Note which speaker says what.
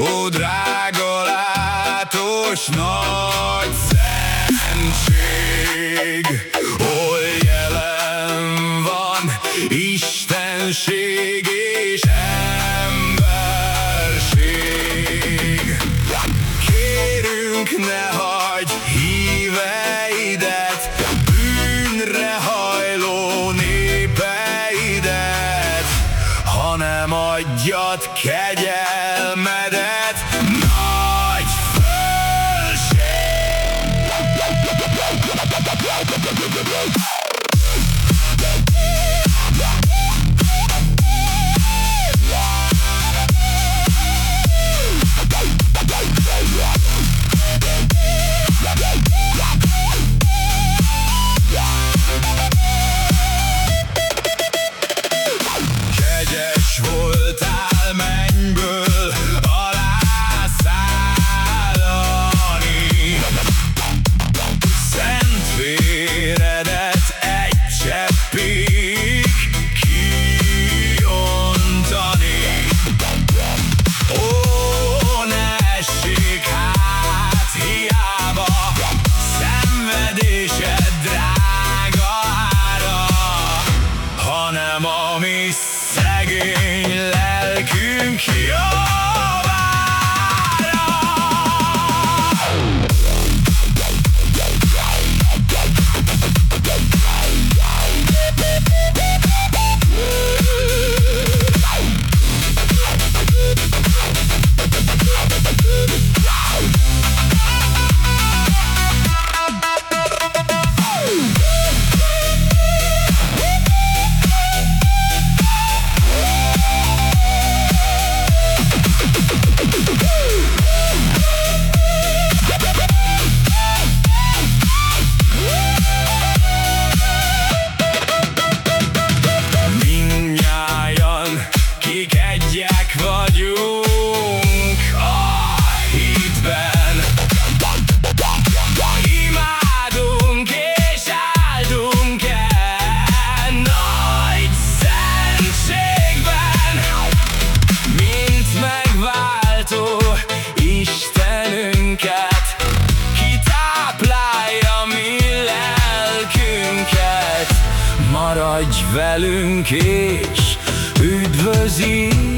Speaker 1: Ó, drága látos nagy szentség Hol jelen van Istenség és emberség? Kérünk ne hagyj kegyelmedet. Nagy fölség lehet Maradj velünk és üdvözít